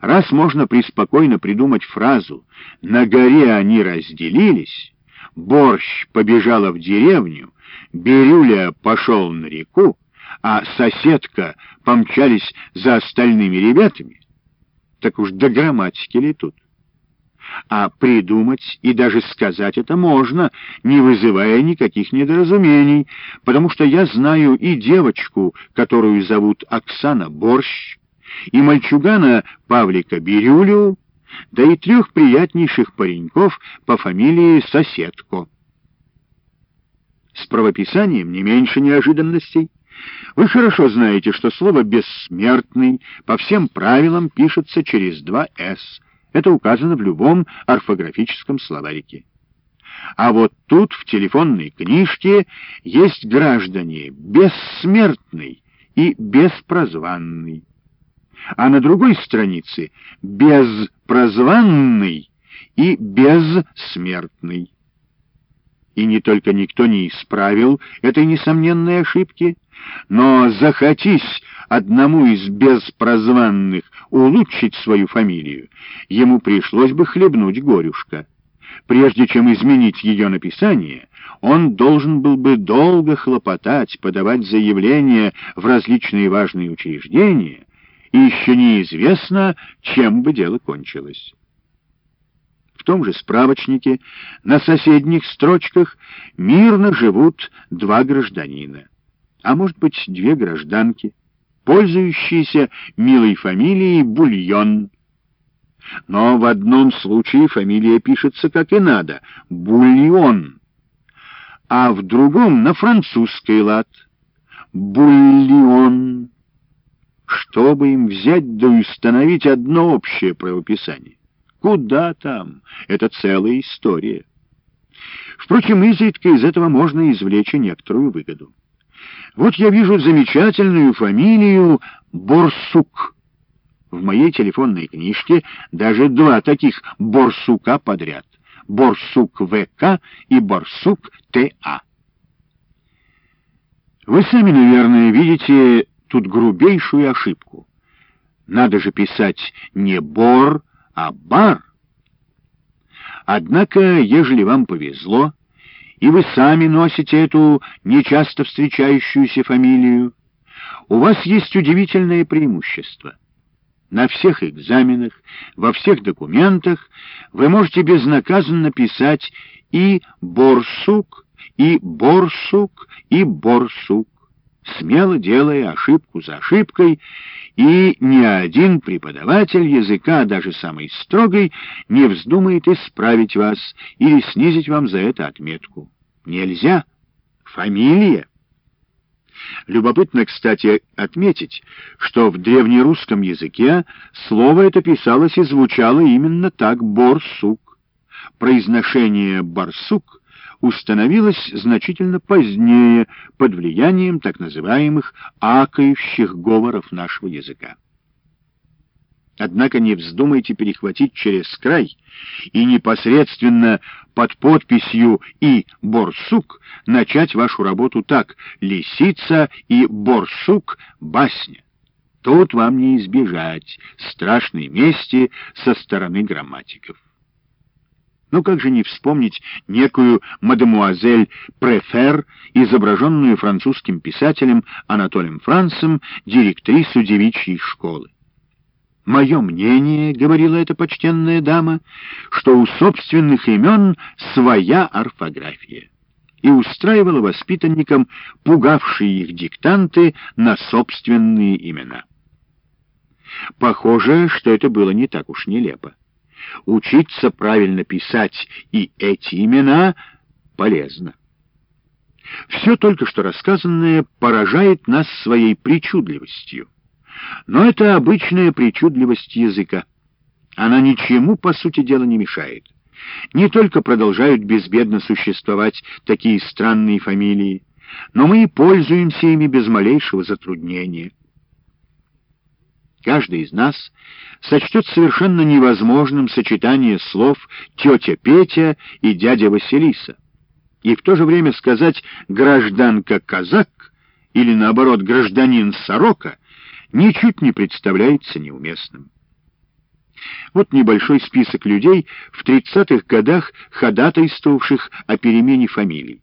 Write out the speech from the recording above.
Раз можно преспокойно придумать фразу «на горе они разделились», борщ побежала в деревню, Бирюля пошел на реку, а соседка помчались за остальными ребятами, так уж до грамматики ли тут? А придумать и даже сказать это можно, не вызывая никаких недоразумений, потому что я знаю и девочку, которую зовут Оксана Борщ, и мальчугана Павлика Бирюлю, да и трех приятнейших пареньков по фамилии Соседко. С правописанием не меньше неожиданностей. Вы хорошо знаете, что слово «бессмертный» по всем правилам пишется через два «с». Это указано в любом орфографическом словарике. А вот тут, в телефонной книжке, есть граждане «бессмертный» и «беспрозванный». А на другой странице «безпрозванный» и «бессмертный». И не только никто не исправил этой несомненной ошибки, но захотись одному из беспрозванных улучшить свою фамилию, ему пришлось бы хлебнуть горюшка. Прежде чем изменить ее написание, он должен был бы долго хлопотать, подавать заявления в различные важные учреждения, и еще неизвестно, чем бы дело кончилось. В том же справочнике на соседних строчках мирно живут два гражданина, а может быть две гражданки, пользующиеся милой фамилией Бульон. Но в одном случае фамилия пишется как и надо — Бульон, а в другом на французский лад — Бульон. Чтобы им взять да установить одно общее правописание. Куда там? Это целая история. Впрочем, изредка из этого можно извлечь и некоторую выгоду. Вот я вижу замечательную фамилию Борсук. В моей телефонной книжке даже два таких Борсука подряд. Борсук ВК и Борсук ТА. Вы сами, наверное, видите тут грубейшую ошибку. Надо же писать не Бор, а бар. Однако, ежели вам повезло, и вы сами носите эту нечасто встречающуюся фамилию, у вас есть удивительное преимущество. На всех экзаменах, во всех документах вы можете безнаказанно писать и «Борсук», и «Борсук», и «Борсук» смело делая ошибку за ошибкой, и ни один преподаватель языка, даже самый строгий, не вздумает исправить вас или снизить вам за это отметку. Нельзя. Фамилия. Любопытно, кстати, отметить, что в древнерусском языке слово это писалось и звучало именно так «борсук». Произношение «барсук» установилась значительно позднее под влиянием так называемых акающих говоров нашего языка. Однако не вздумайте перехватить через край и непосредственно под подписью «и борсук» начать вашу работу так «лисица» и «борсук» — басня. Тут вам не избежать страшной мести со стороны грамматиков. Ну как же не вспомнить некую мадемуазель Префер, изображенную французским писателем Анатолием Францем, директрису девичьей школы. «Мое мнение, — говорила эта почтенная дама, — что у собственных имен своя орфография» и устраивала воспитанникам пугавшие их диктанты на собственные имена. Похоже, что это было не так уж нелепо. Учиться правильно писать и эти имена полезно. Все только что рассказанное поражает нас своей причудливостью. Но это обычная причудливость языка. Она ничему, по сути дела, не мешает. Не только продолжают безбедно существовать такие странные фамилии, но мы и пользуемся ими без малейшего затруднения. Каждый из нас сочтет совершенно невозможным сочетание слов «тетя Петя» и «дядя Василиса». И в то же время сказать «гражданка-казак» или, наоборот, «гражданин-сорока» ничуть не представляется неуместным. Вот небольшой список людей в 30-х годах ходатайствовавших о перемене фамилий.